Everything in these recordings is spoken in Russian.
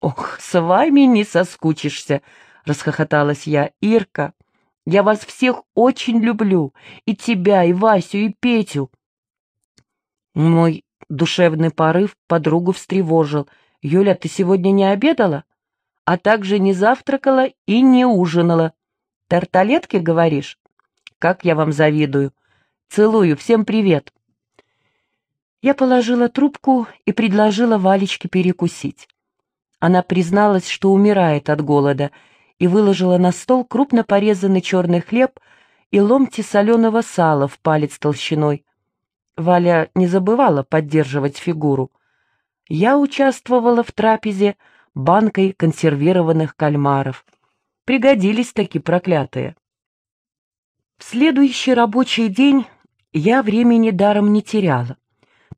Ох, с вами не соскучишься, расхохоталась я. Ирка, я вас всех очень люблю, и тебя, и Васю, и Петю. Мой душевный порыв подругу встревожил. Юля, ты сегодня не обедала? А также не завтракала и не ужинала. Тарталетки, говоришь? Как я вам завидую. Целую, всем привет. Я положила трубку и предложила Валечке перекусить. Она призналась, что умирает от голода, и выложила на стол крупно порезанный черный хлеб и ломти соленого сала в палец толщиной. Валя не забывала поддерживать фигуру. Я участвовала в трапезе банкой консервированных кальмаров. Пригодились такие проклятые. В следующий рабочий день я времени даром не теряла.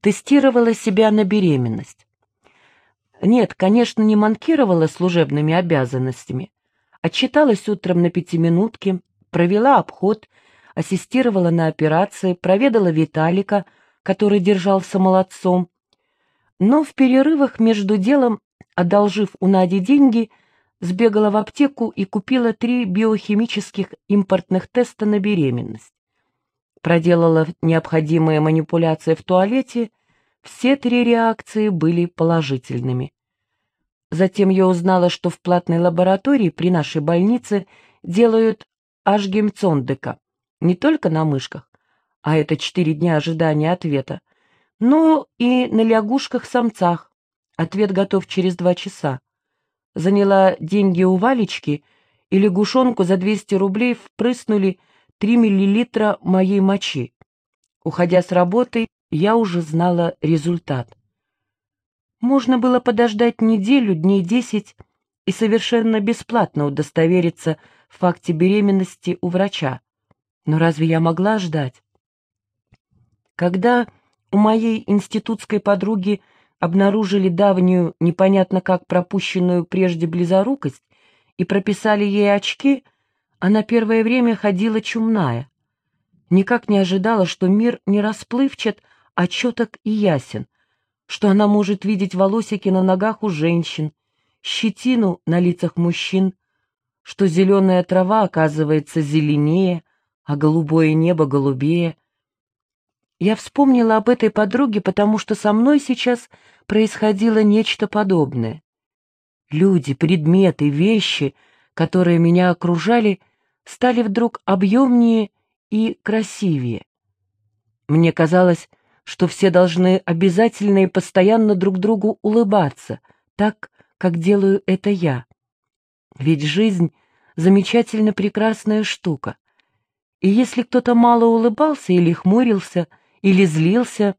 Тестировала себя на беременность. Нет, конечно, не манкировала служебными обязанностями. Отчиталась утром на пятиминутке, провела обход, ассистировала на операции, проведала Виталика, который держался молодцом. Но в перерывах между делом, одолжив у Нади деньги, сбегала в аптеку и купила три биохимических импортных теста на беременность. Проделала необходимые манипуляции в туалете все три реакции были положительными. Затем я узнала, что в платной лаборатории при нашей больнице делают ашгемцондека не только на мышках, а это четыре дня ожидания ответа, но и на лягушках-самцах. Ответ готов через два часа. Заняла деньги у Валечки, и лягушонку за 200 рублей впрыснули 3 миллилитра моей мочи. Уходя с работы, я уже знала результат. Можно было подождать неделю, дней десять, и совершенно бесплатно удостовериться в факте беременности у врача. Но разве я могла ждать? Когда у моей институтской подруги обнаружили давнюю, непонятно как пропущенную прежде близорукость и прописали ей очки, она первое время ходила чумная. Никак не ожидала, что мир не расплывчат, а четок и ясен, что она может видеть волосики на ногах у женщин, щетину на лицах мужчин, что зеленая трава оказывается зеленее, а голубое небо голубее. Я вспомнила об этой подруге, потому что со мной сейчас происходило нечто подобное. Люди, предметы, вещи, которые меня окружали, стали вдруг объемнее и красивее. Мне казалось, что все должны обязательно и постоянно друг другу улыбаться, так, как делаю это я. Ведь жизнь — замечательно прекрасная штука. И если кто-то мало улыбался или хмурился, или злился,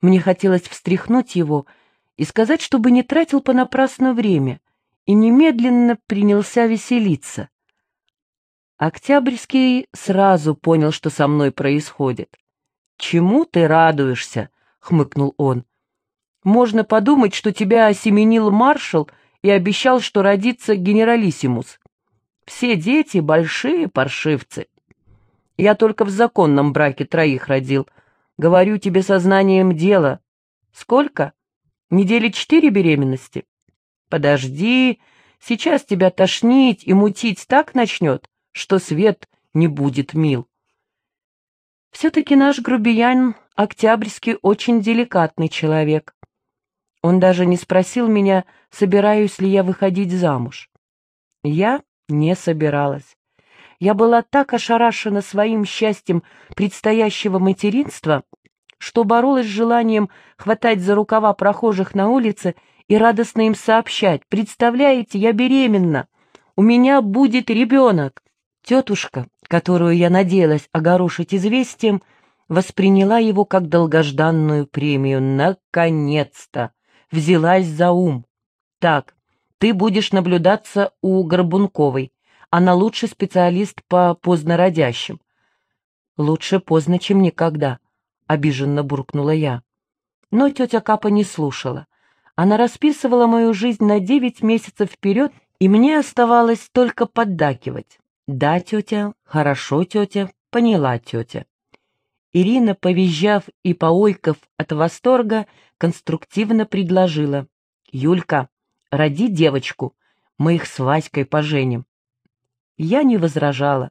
мне хотелось встряхнуть его и сказать, чтобы не тратил понапрасну время и немедленно принялся веселиться. Октябрьский сразу понял, что со мной происходит. «Чему ты радуешься?» — хмыкнул он. «Можно подумать, что тебя осеменил маршал и обещал, что родится генералиссимус. Все дети — большие паршивцы. Я только в законном браке троих родил. Говорю тебе сознанием дела. Сколько? Недели четыре беременности? Подожди, сейчас тебя тошнить и мутить так начнет, что свет не будет мил. Все-таки наш грубиян Октябрьский очень деликатный человек. Он даже не спросил меня, собираюсь ли я выходить замуж. Я не собиралась. Я была так ошарашена своим счастьем предстоящего материнства, что боролась с желанием хватать за рукава прохожих на улице и радостно им сообщать, «Представляете, я беременна! У меня будет ребенок!» Тетушка, которую я надеялась огорошить известием, восприняла его как долгожданную премию. Наконец-то! Взялась за ум. Так, ты будешь наблюдаться у Горбунковой. Она лучший специалист по позднородящим. Лучше поздно, чем никогда, — обиженно буркнула я. Но тетя Капа не слушала. Она расписывала мою жизнь на девять месяцев вперед, и мне оставалось только поддакивать. «Да, тетя, хорошо, тетя, поняла, тетя». Ирина, повизжав и поойков от восторга, конструктивно предложила. «Юлька, роди девочку, мы их с Васькой поженим. Я не возражала.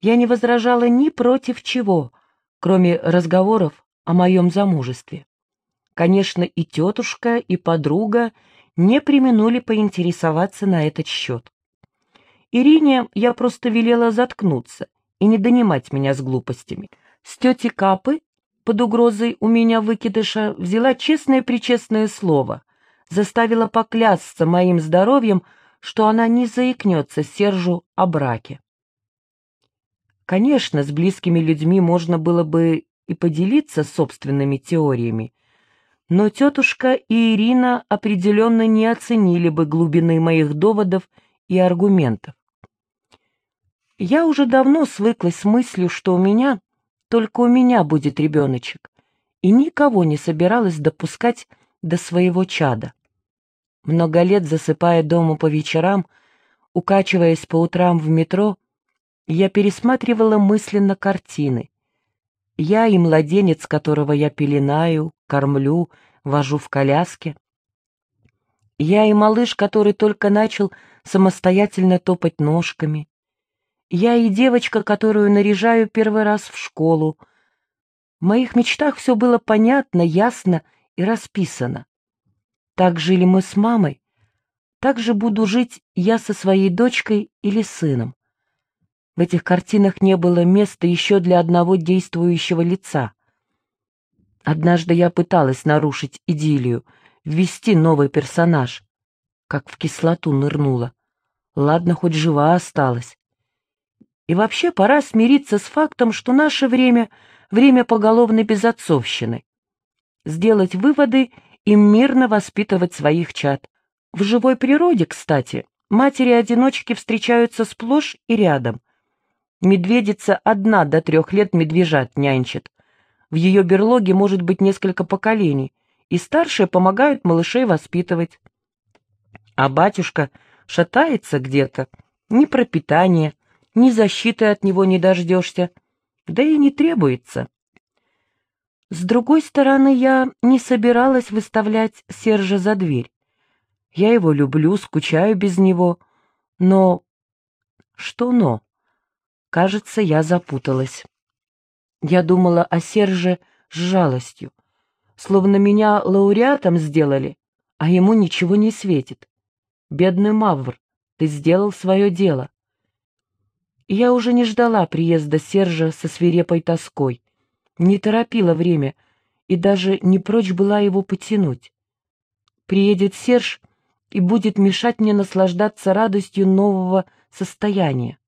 Я не возражала ни против чего, кроме разговоров о моем замужестве. Конечно, и тетушка, и подруга не применули поинтересоваться на этот счет. Ирине я просто велела заткнуться и не донимать меня с глупостями. С тети Капы под угрозой у меня выкидыша взяла честное-причестное слово, заставила поклясться моим здоровьем, что она не заикнется Сержу о браке. Конечно, с близкими людьми можно было бы и поделиться собственными теориями, но тетушка и Ирина определенно не оценили бы глубины моих доводов и аргументов. Я уже давно свыклась с мыслью, что у меня, только у меня будет ребеночек, и никого не собиралась допускать до своего чада. Много лет засыпая дома по вечерам, укачиваясь по утрам в метро, я пересматривала мысленно картины. Я и младенец, которого я пеленаю, кормлю, вожу в коляске. Я и малыш, который только начал самостоятельно топать ножками. Я и девочка, которую наряжаю первый раз в школу. В моих мечтах все было понятно, ясно и расписано. Так жили мы с мамой, так же буду жить я со своей дочкой или сыном. В этих картинах не было места еще для одного действующего лица. Однажды я пыталась нарушить идиллию, ввести новый персонаж, как в кислоту нырнула. Ладно, хоть жива осталась. И вообще пора смириться с фактом, что наше время — время поголовной безотцовщины. Сделать выводы и мирно воспитывать своих чад. В живой природе, кстати, матери-одиночки встречаются сплошь и рядом. Медведица одна до трех лет медвежат нянчит. В ее берлоге может быть несколько поколений, и старшие помогают малышей воспитывать. А батюшка шатается где-то, ни пропитания, ни защиты от него не дождешься, да и не требуется. С другой стороны, я не собиралась выставлять Сержа за дверь. Я его люблю, скучаю без него, но... Что но? Кажется, я запуталась. Я думала о Серже с жалостью, словно меня лауреатом сделали, а ему ничего не светит. Бедный Мавр, ты сделал свое дело. Я уже не ждала приезда Сержа со свирепой тоской, не торопила время и даже не прочь была его потянуть. Приедет Серж и будет мешать мне наслаждаться радостью нового состояния.